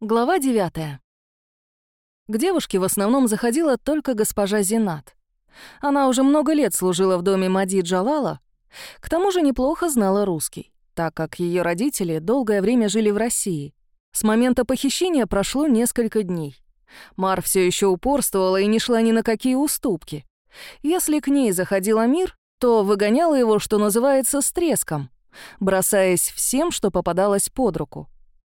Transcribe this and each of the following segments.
Глава 9. К девушке в основном заходила только госпожа Зинат. Она уже много лет служила в доме Мади Джалала, к тому же неплохо знала русский, так как ее родители долгое время жили в России. С момента похищения прошло несколько дней. Мар все еще упорствовала и не шла ни на какие уступки. Если к ней заходил Амир, то выгоняла его, что называется, с треском, бросаясь всем, что попадалось под руку.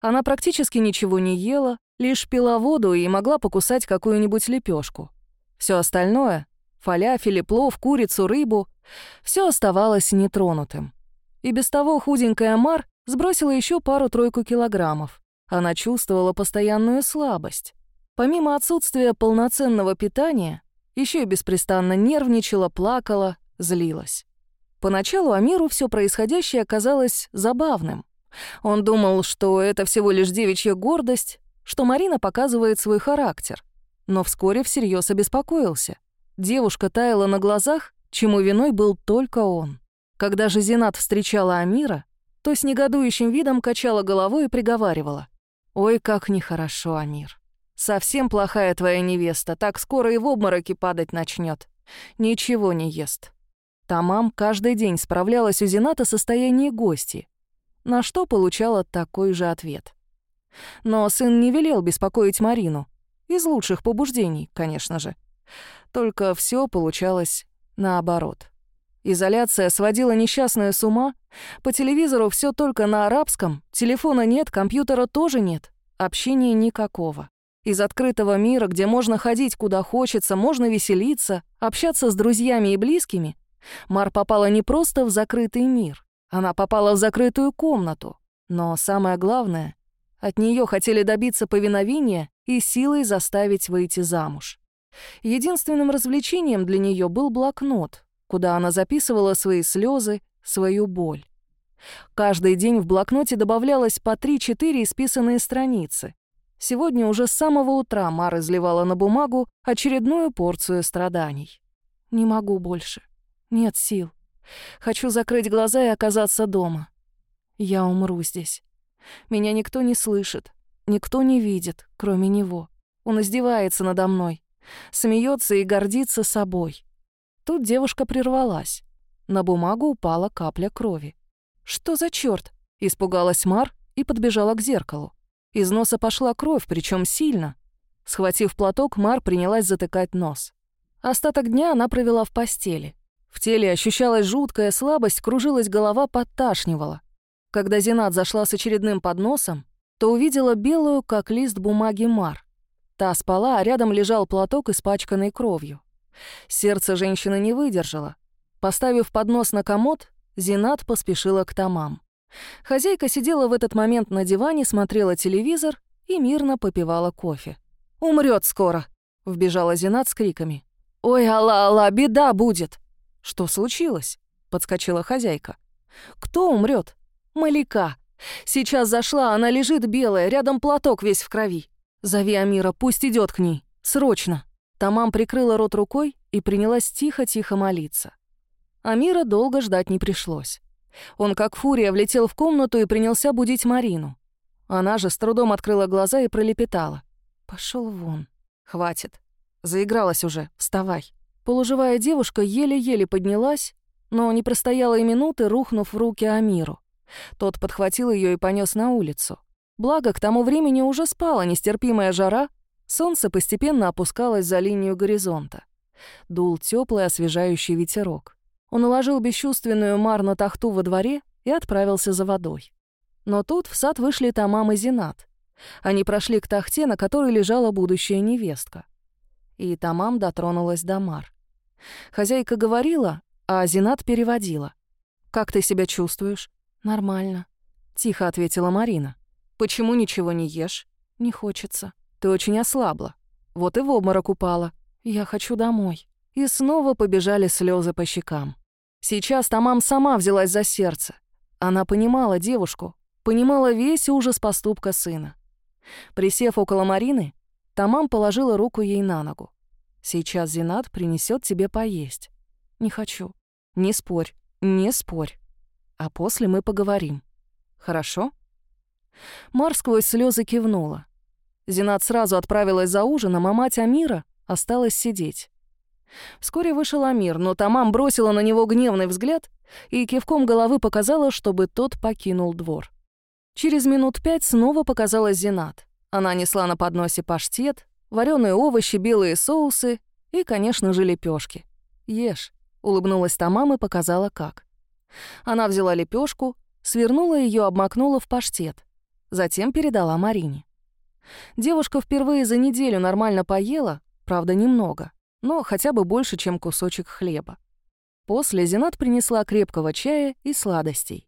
Она практически ничего не ела, лишь пила воду и могла покусать какую-нибудь лепешку. Все остальное — фалафели, плов, курицу, рыбу — все оставалось нетронутым. И без того худенькая Мар сбросила еще пару-тройку килограммов. Она чувствовала постоянную слабость. Помимо отсутствия полноценного питания, еще и беспрестанно нервничала, плакала, злилась. Поначалу Амиру все происходящее казалось забавным. Он думал, что это всего лишь девичья гордость, что Марина показывает свой характер. Но вскоре всерьез обеспокоился. Девушка таяла на глазах, чему виной был только он. Когда же Зинат встречала Амира, то с негодующим видом качала головой и приговаривала. «Ой, как нехорошо, Амир. Совсем плохая твоя невеста, так скоро и в обмороке падать начнет. Ничего не ест». Тамам каждый день справлялась у Зината состояние гости, на что получала такой же ответ. Но сын не велел беспокоить Марину. Из лучших побуждений, конечно же. Только все получалось наоборот. Изоляция сводила несчастную с ума. По телевизору все только на арабском, телефона нет, компьютера тоже нет, общения никакого. Из открытого мира, где можно ходить куда хочется, можно веселиться, общаться с друзьями и близкими, Мар попала не просто в закрытый мир, она попала в закрытую комнату. Но самое главное, от нее хотели добиться повиновения и силой заставить выйти замуж. Единственным развлечением для нее был блокнот, куда она записывала свои слезы, свою боль. Каждый день в блокноте добавлялось по 3-4 исписанные страницы. Сегодня уже с самого утра Мар изливала на бумагу очередную порцию страданий. «Не могу больше. Нет сил. Хочу закрыть глаза и оказаться дома. Я умру здесь. Меня никто не слышит, никто не видит, кроме него. Он издевается надо мной, смеется и гордится собой. Тут девушка прервалась. На бумагу упала капля крови. «Что за черт? испугалась Мар и подбежала к зеркалу. Из носа пошла кровь, причем сильно. Схватив платок, Мар принялась затыкать нос. Остаток дня она провела в постели. В теле ощущалась жуткая слабость, кружилась голова, подташнивала. Когда Зинат зашла с очередным подносом, то увидела белую, как лист бумаги, Мар. Та спала, а рядом лежал платок, испачканный кровью. Сердце женщины не выдержало. Поставив поднос на комод, Зинат поспешила к томам. Хозяйка сидела в этот момент на диване, смотрела телевизор и мирно попивала кофе. «Умрет скоро!» — вбежала Зинат с криками. «Ой, алла-алла, беда будет!» «Что случилось?» — подскочила хозяйка. «Кто умрет? Маляка. Сейчас зашла, она лежит белая, рядом платок весь в крови. Зови Амира, пусть идет к ней. Срочно!» Тамам прикрыла рот рукой и принялась тихо-тихо молиться. Амира долго ждать не пришлось. Он как фурия влетел в комнату и принялся будить Марину. Она же с трудом открыла глаза и пролепетала. Пошел вон. Хватит. Заигралась уже. Вставай». Полуживая девушка еле-еле поднялась, но не простояла и минуты, рухнув в руки Амиру. Тот подхватил ее и понес на улицу. Благо, к тому времени уже спала нестерпимая жара, солнце постепенно опускалось за линию горизонта. Дул теплый освежающий ветерок. Он уложил бесчувственную Мар на тахту во дворе и отправился за водой. Но тут в сад вышли Тамам и Зинат. Они прошли к тахте, на которой лежала будущая невестка. И Тамам дотронулась до Мар. Хозяйка говорила, а Зинат переводила. «Как ты себя чувствуешь?» «Нормально», — тихо ответила Марина. «Почему ничего не ешь?» «Не хочется. Ты очень ослабла. Вот и в обморок упала. Я хочу домой». И снова побежали слезы по щекам. Сейчас Тамам сама взялась за сердце. Она понимала девушку, понимала весь ужас поступка сына. Присев около Марины, Тамам положила руку ей на ногу. Сейчас Зинат принесет тебе поесть. Не хочу. Не спорь, не спорь. А после мы поговорим. Хорошо? Мар сквозь слезы кивнула. Зинат сразу отправилась за ужином, а мать Амира осталась сидеть. Вскоре вышел Амир, но Тамам бросила на него гневный взгляд и кивком головы показала, чтобы тот покинул двор. Через минут пять снова показалась Зинат. Она несла на подносе паштет, вареные овощи, белые соусы и, конечно же, лепешки. «Ешь», — улыбнулась Тамам и показала, как. Она взяла лепешку, свернула ее, обмакнула в паштет. Затем передала Марине. Девушка впервые за неделю нормально поела, правда, немного, но хотя бы больше, чем кусочек хлеба. После Зинат принесла крепкого чая и сладостей.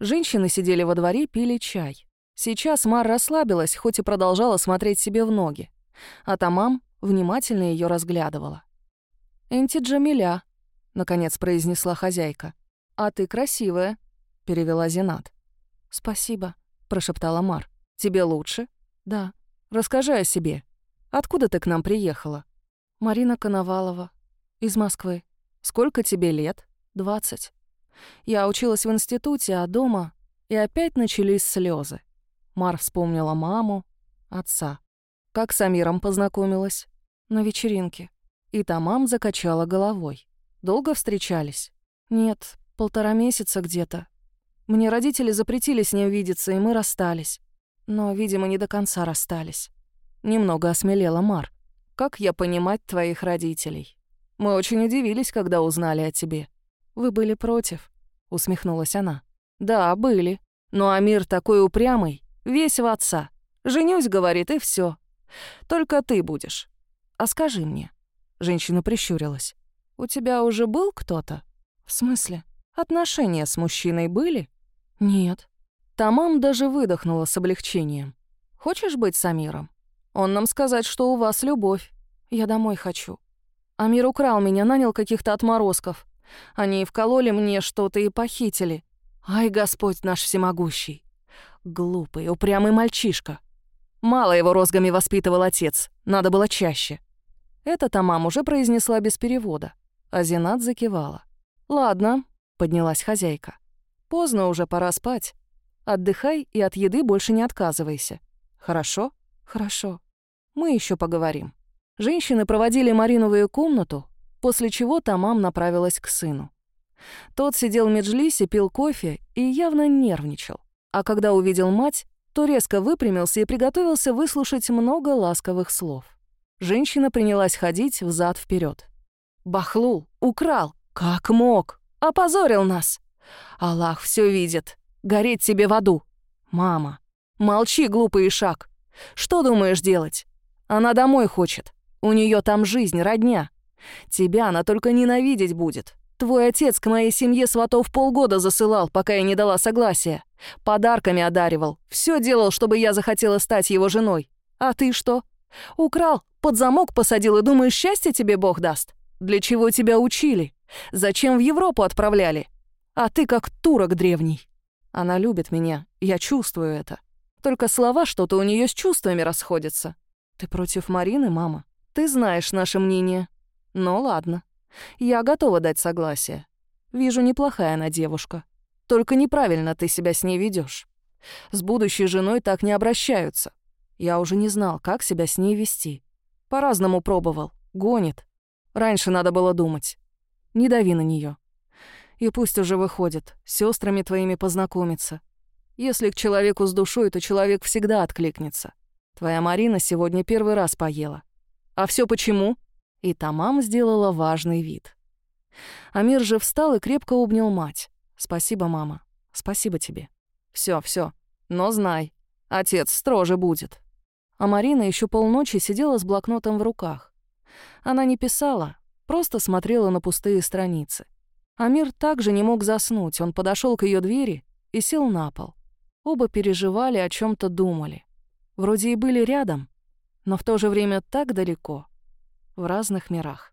Женщины сидели во дворе, пили чай. Сейчас Мар расслабилась, хоть и продолжала смотреть себе в ноги. А Тамам внимательно ее разглядывала. «Энти Джамиля», — наконец произнесла хозяйка. «А ты красивая», — перевела Зинат. «Спасибо», — прошептала Мар. «Тебе лучше?» «Да». «Расскажи о себе. Откуда ты к нам приехала?» «Марина Коновалова. Из Москвы. Сколько тебе лет?» «Двадцать». Я училась в институте, а дома... И опять начались слезы. Мар вспомнила маму, отца. Как с Амиром познакомилась? На вечеринке. И Тамам закачала головой. Долго встречались? Нет, полтора месяца где-то. Мне родители запретили с ним видеться, и мы расстались. Но, видимо, не до конца расстались. Немного осмелела Мар. Как я понимать твоих родителей? Мы очень удивились, когда узнали о тебе. Вы были против, усмехнулась она. Да, были. Но Амир такой упрямый, весь в отца. Женюсь, говорит, и все. Только ты будешь. А скажи мне. Женщина прищурилась. У тебя уже был кто-то? В смысле? Отношения с мужчиной были? Нет. Тамам даже выдохнула с облегчением. «Хочешь быть с Амиром? Он нам сказать, что у вас любовь. Я домой хочу. Амир украл меня, нанял каких-то отморозков. Они вкололи мне что-то и похитили. Ай, Господь наш всемогущий. Глупый, упрямый мальчишка. Мало его розгами воспитывал отец, надо было чаще. Это Тамам уже произнесла без перевода, а Зинат закивала. «Ладно», — поднялась хозяйка. «Поздно уже, пора спать. Отдыхай и от еды больше не отказывайся. Хорошо? Хорошо. Мы еще поговорим. Женщины проводили Мариновую комнату, после чего Тамам направилась к сыну. Тот сидел в меджлисе, пил кофе и явно нервничал. А когда увидел мать, то резко выпрямился и приготовился выслушать много ласковых слов. Женщина принялась ходить взад вперед. «Бахлул! Украл! Как мог! Опозорил нас! Аллах все видит! гореть тебе в аду. Мама, молчи, глупый шаг. Что думаешь делать? Она домой хочет. У нее там жизнь, родня. Тебя она только ненавидеть будет. Твой отец к моей семье сватов полгода засылал, пока я не дала согласия. Подарками одаривал. Все делал, чтобы я захотела стать его женой. А ты что? Украл, под замок посадил и думаешь, счастье тебе Бог даст? Для чего тебя учили? Зачем в Европу отправляли? А ты как турок древний. Она любит меня, я чувствую это. Только слова что-то у нее с чувствами расходятся. Ты против Марины, мама? Ты знаешь наше мнение. Ну ладно. Я готова дать согласие. Вижу, неплохая она девушка. Только неправильно ты себя с ней ведешь. С будущей женой так не обращаются. Я уже не знал, как себя с ней вести. По-разному пробовал. Гонит. Раньше надо было думать. Не дави на нее. И пусть уже выходит, с сестрами твоими познакомиться. Если к человеку с душой, то человек всегда откликнется. Твоя Марина сегодня первый раз поела. А все почему? И Тамам сделала важный вид. Амир же встал и крепко обнял мать. «Спасибо, мама. Спасибо тебе. Все, все. Но знай, отец строже будет». А Марина еще полночи сидела с блокнотом в руках. Она не писала, просто смотрела на пустые страницы. Амир также не мог заснуть. Он подошел к ее двери и сел на пол. Оба переживали, о чем то думали. Вроде и были рядом, но в то же время так далеко, в разных мирах.